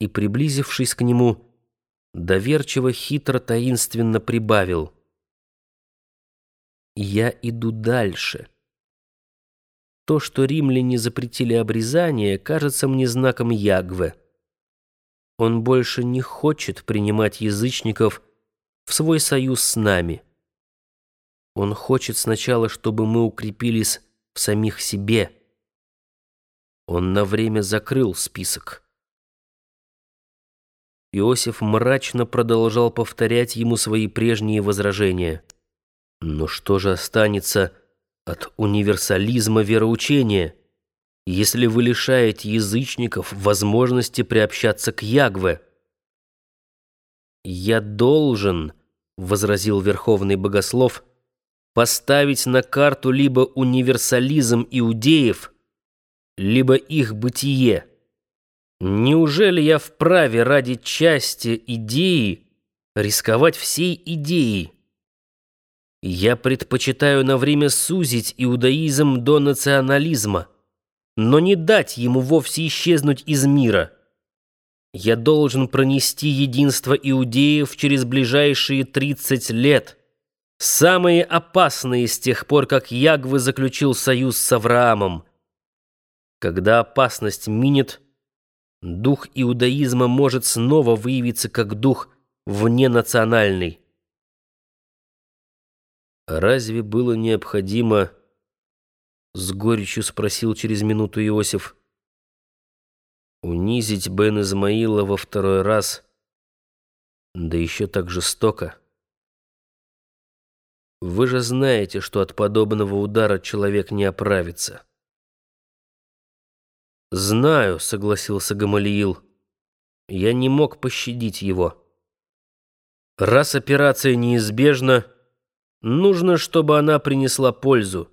и, приблизившись к нему, доверчиво, хитро, таинственно прибавил. «Я иду дальше. То, что римляне запретили обрезание, кажется мне знаком Ягве. Он больше не хочет принимать язычников в свой союз с нами. Он хочет сначала, чтобы мы укрепились в самих себе. Он на время закрыл список». Иосиф мрачно продолжал повторять ему свои прежние возражения. Но что же останется от универсализма вероучения, если вы лишаете язычников возможности приобщаться к Ягве? «Я должен», — возразил Верховный Богослов, «поставить на карту либо универсализм иудеев, либо их бытие». Неужели я вправе ради части идеи рисковать всей идеей? Я предпочитаю на время сузить иудаизм до национализма, но не дать ему вовсе исчезнуть из мира. Я должен пронести единство иудеев через ближайшие 30 лет, самые опасные с тех пор, как Ягвы заключил союз с Авраамом. Когда опасность минет, дух иудаизма может снова выявиться как дух вненациональный. «Разве было необходимо?» — с горечью спросил через минуту Иосиф. «Унизить Бен Измаила во второй раз, да еще так жестоко. Вы же знаете, что от подобного удара человек не оправится». «Знаю», — согласился Гамалиил. «Я не мог пощадить его. Раз операция неизбежна, нужно, чтобы она принесла пользу.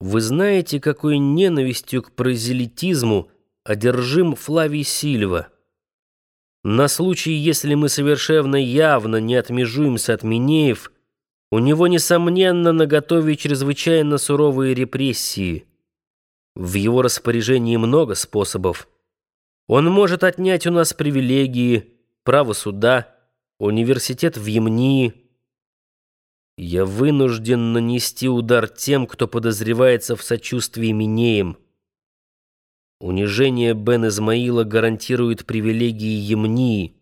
Вы знаете, какой ненавистью к прозелитизму одержим Флавий Сильва? На случай, если мы совершенно явно не отмежуемся от Минеев, у него, несомненно, наготове чрезвычайно суровые репрессии». В его распоряжении много способов. Он может отнять у нас привилегии, право суда, университет в Емнии. Я вынужден нанести удар тем, кто подозревается в сочувствии Минеем. Унижение Бен Измаила гарантирует привилегии Емнии.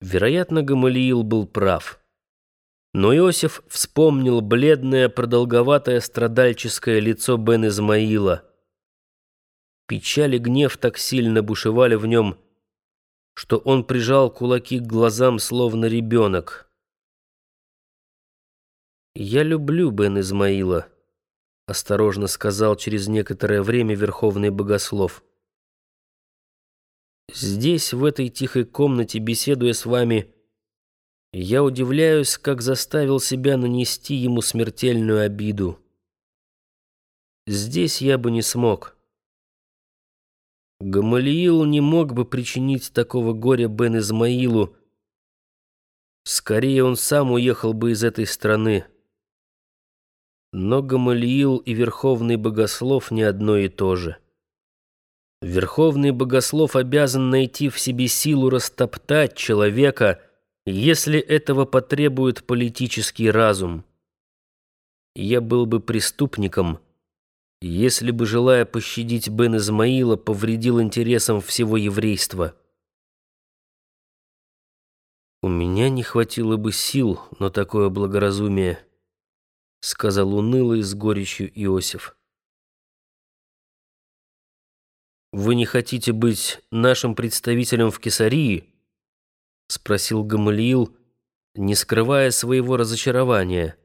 Вероятно, Гамалиил был прав. Но Иосиф вспомнил бледное, продолговатое страдальческое лицо Бен Измаила. Печаль и гнев так сильно бушевали в нем, что он прижал кулаки к глазам, словно ребенок. «Я люблю Бен Измаила», — осторожно сказал через некоторое время Верховный Богослов. «Здесь, в этой тихой комнате, беседуя с вами, — я удивляюсь, как заставил себя нанести ему смертельную обиду. Здесь я бы не смог. Гамалиил не мог бы причинить такого горя Бен Измаилу. Скорее он сам уехал бы из этой страны. Но Гамалиил и Верховный Богослов не одно и то же. Верховный Богослов обязан найти в себе силу растоптать человека — если этого потребует политический разум. Я был бы преступником, если бы, желая пощадить Бен Измаила, повредил интересам всего еврейства. «У меня не хватило бы сил на такое благоразумие», — сказал унылый с горечью Иосиф. «Вы не хотите быть нашим представителем в Кесарии?» — спросил Гамалиил, не скрывая своего разочарования.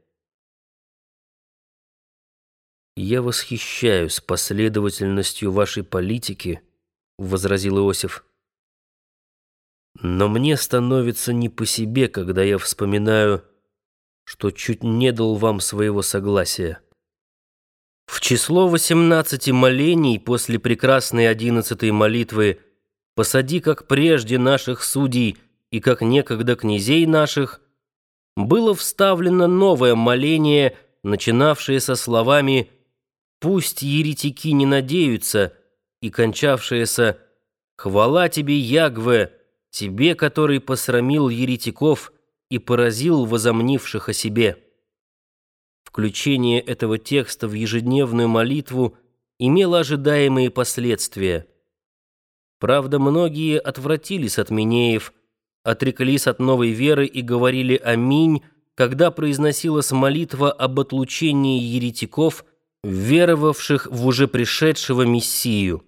«Я восхищаюсь последовательностью вашей политики», — возразил Иосиф. «Но мне становится не по себе, когда я вспоминаю, что чуть не дал вам своего согласия». В число восемнадцати молений после прекрасной одиннадцатой молитвы «Посади, как прежде, наших судей», и как некогда князей наших, было вставлено новое моление, начинавшее со словами «Пусть еретики не надеются» и кончавшееся Хвала тебе, Ягве, тебе, который посрамил еретиков и поразил возомнивших о себе. Включение этого текста в ежедневную молитву имело ожидаемые последствия. Правда, многие отвратились от Минеев, отреклись от новой веры и говорили «Аминь», когда произносилась молитва об отлучении еретиков, веровавших в уже пришедшего Мессию.